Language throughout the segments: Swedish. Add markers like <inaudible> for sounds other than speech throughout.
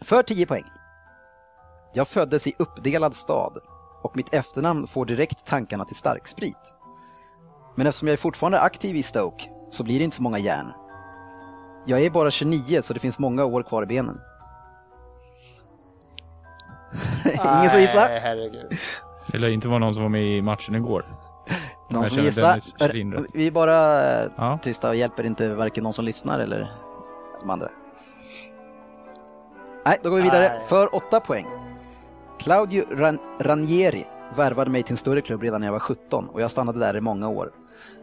För 10 poäng. Jag föddes i uppdelad stad och mitt efternamn får direkt tankarna till starksprit. Men eftersom jag är fortfarande aktiv i Stoke så blir det inte så många järn. Jag är bara 29 så det finns många år kvar i benen. <laughs> Ingen som gissar? Nej, herregud. Det lär inte vara någon som var med i matchen igår. Någon jag som gissar? Vi är bara eh, Ja. tysta och hjälper inte varken någon som lyssnar eller de andra. Nej, då går vi vidare Nej. för 8 poäng. Claudio Ran- Ranieri värvade mig till en större klubb redan när jag var 17 och jag stannade där i många år.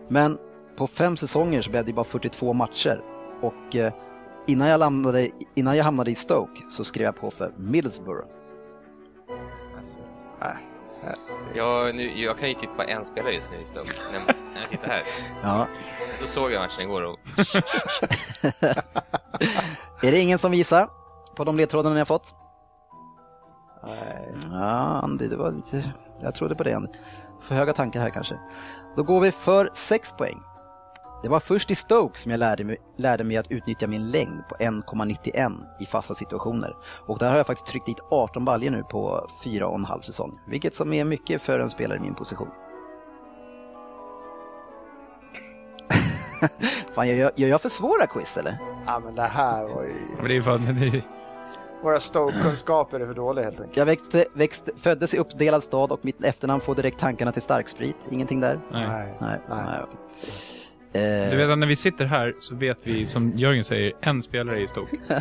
Men på fem säsonger så blev det bara 42 matcher och eh, innan jag, landade, innan jag hamnade i Stoke så skrev jag på för Middlesbrough. Alltså, Nej. jag, nu, jag kan ju typ bara en spelare just nu i Stoke, när, när jag sitter här. <laughs> Ja. Då såg jag matchen igår och <laughs> Är det ingen som gissar på de ledtrådarna ni har fått? Nej. Ja, Andy, det var lite... Jag trodde på det. Andy. För höga tankar här kanske. Då går vi för 6 poäng. Det var först i Stoke som jag lärde mig, lärde mig att utnyttja min längd på 1,91 i fasta situationer. Och där har jag faktiskt tryckt dit 18 baljor nu på 4,5 säsong. Vilket som är mycket för en spelare i min position. <laughs> Fan, gör, gör jag för svåra quiz eller? Ja, men det här var ju... Men det är men det, Våra Stoke-kunskaper är för dåliga helt enkelt. Jag växte, växte, föddes i uppdelad stad och mitt efternamn får direkt tankarna till starksprit. Ingenting där? nej. Nej. Nej. nej Du vet att när vi sitter här så vet vi, som Jörgen säger, en spelare i Stoke. <laughs>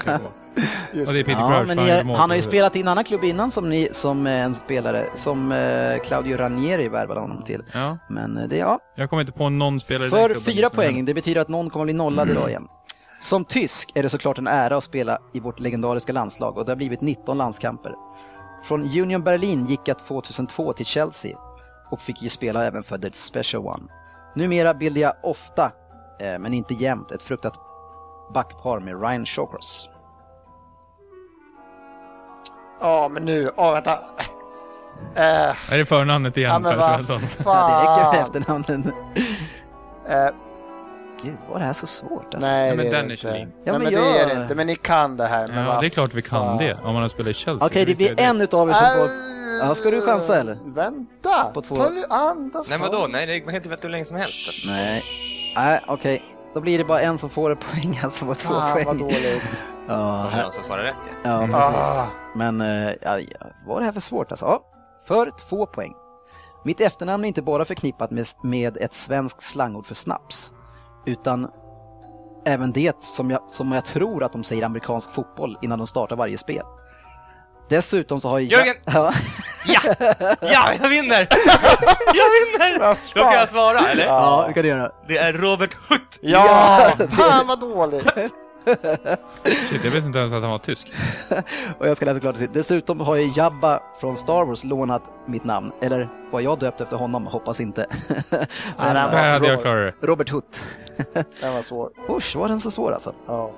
Just Och det är Peter ja, Crouch. men för ni, gör mål han har ju spelat i en annan klubb innan som, ni, som eh, en spelare, som eh, Claudio Ranieri värvade honom till. Ja, Men eh, det, ja. jag kommer inte på någon spelare i den För klubben fyra just nu. poäng, det betyder att någon kommer bli nollad idag igen. Som tysk är det såklart en ära att spela i vårt legendariska landslag och det har blivit 19 landskamper. Från Union Berlin gick jag 2002 till Chelsea och fick ju spela även för The Special One. Numera bildar jag ofta, eh, men inte jämt, ett fruktat backpar med Ryan Shawcross. Ja, men nu... Ja, vänta. Eh, Är det förnamnet igen ja, Per Svensson? Ja, det räcker med efternamnen. Eh, Gud, var det här så svårt alltså? nej, det är det inte. Ja, nej, men men jag- det är det inte. Men ni kan det här. Men Ja, vad det är klart vi kan det. Om man har spelat i Chelsea. Okej, det blir en utav er som får... Ja, ska du chansa, eller? Vänta! På två- Ta du andas Nej vadå? Nej, det, man kan inte vänta hur länge som helst. Alltså. Nej, nej okej. Då blir det bara en som får ett poäng, alltså får två Fan vad poäng. dåligt. Ja, Om det är här, som svarar rätt ja. ja Mm. precis. Ah. Men, eh, ja, ja, vad är det här för svårt alltså? Ja, för två poäng. Mitt efternamn är inte bara förknippat med, med ett svenskt slangord för snaps, utan även det som jag, som jag tror att de säger amerikansk fotboll innan de startar varje spel. Dessutom så har jag... Jörgen! Ja, Ja! Ja, jag vinner! Jag vinner! Då kan jag svara, eller? ja, det kan du göra. Det är Robert Hutt! Ja, fan vad dåligt. <laughs> Shit, jag visste inte ens att han var tysk. Och jag ska läsa klart det. Dessutom har ju Jabba från Star Wars lånat mitt namn, eller var jag döpt efter honom? Hoppas inte. Nej, Men, var hade jag svår. klarat det. Robert Hutt. Den var svår. Usch, var den så svår alltså? Ja.